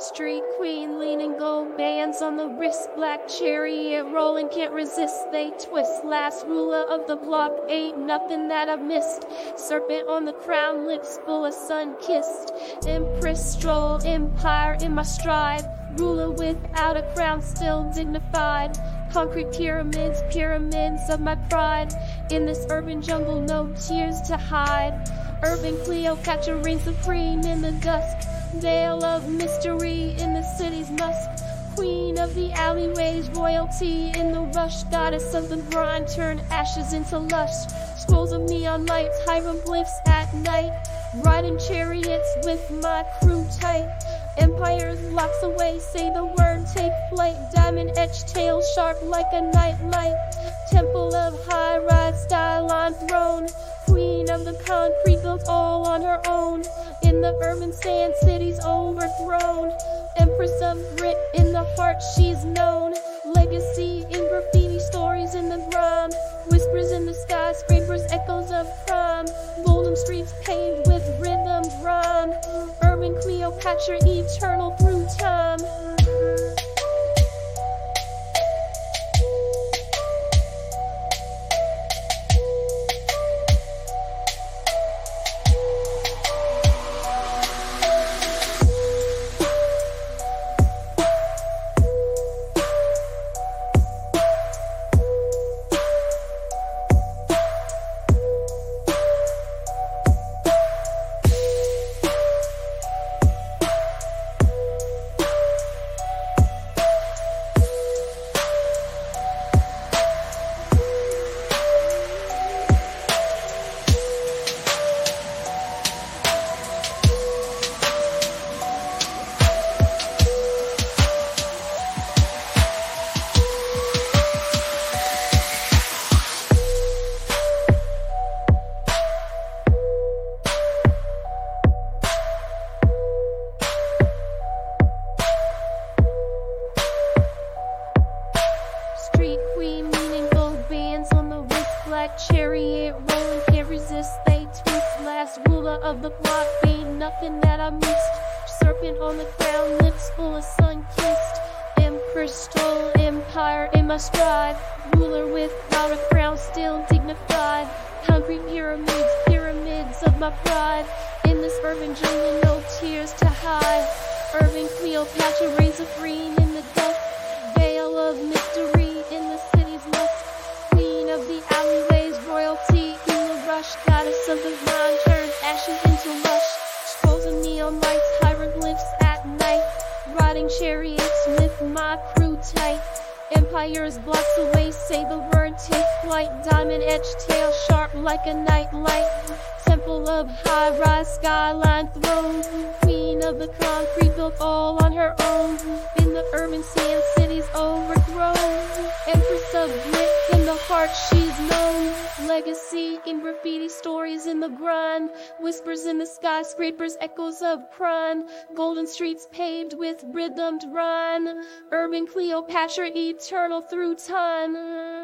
Street queen leaning gold bands on the wrist, black chariot rolling, can't resist. They twist. Last ruler of the block, ain't nothing that I've missed. Serpent on the crown, lips full of sun kissed. Empress stroll, empire in my stride. Ruler without a crown, still dignified. Concrete pyramids, pyramids of my pride. In this urban jungle, no tears to hide. Urban Cleopatra reigns supreme in the dusk. Veil of mystery in the city's musk. Queen of the alleyways, royalty in the rush. Goddess of the grind, turn ashes into lush. Scrolls of neon lights, hieroglyphs at night. Riding chariots with my crew tight. Empires locks away, say the word, take flight. Diamond etched tail sharp like a night light. Temple of high rise, style on throne. Queen of the concrete built all on her own. In the urban sand cities overthrown. Empress of grit in the heart she's known. Legacy in graffiti stories in the ground. Whispers in the skyscrapers, echoes of crime. Golden streets paved with rhythm rhyme. Urban Cleopatra eternal through time. Chariot rolling, can't resist. They twist. Last ruler of the block, ain't nothing that I missed. Serpent on the crown, lips full of sun kissed. Empress stole empire in my stride. Ruler without a crown, still dignified. Concrete pyramids, pyramids of my pride. In this urban jungle, no tears to hide. Urban Cleopatra reigns supreme rush. Goddess of the mind, turns ashes into lush. Scrolls of neon lights, hieroglyphs at night. Riding chariots with my crew tight. Empires blocks away, say the word, take flight. Diamond etched tail sharp like a night light. Temple of high rise, skyline throne. Queen of the concrete built all on her own. In the urban sand cities overthrown. Empress of grit heart she's known. Legacy in graffiti stories in the grind. Whispers in the skyscrapers, echoes of crime. Golden streets paved with rhythmed rhyme. Urban Cleopatra eternal through time.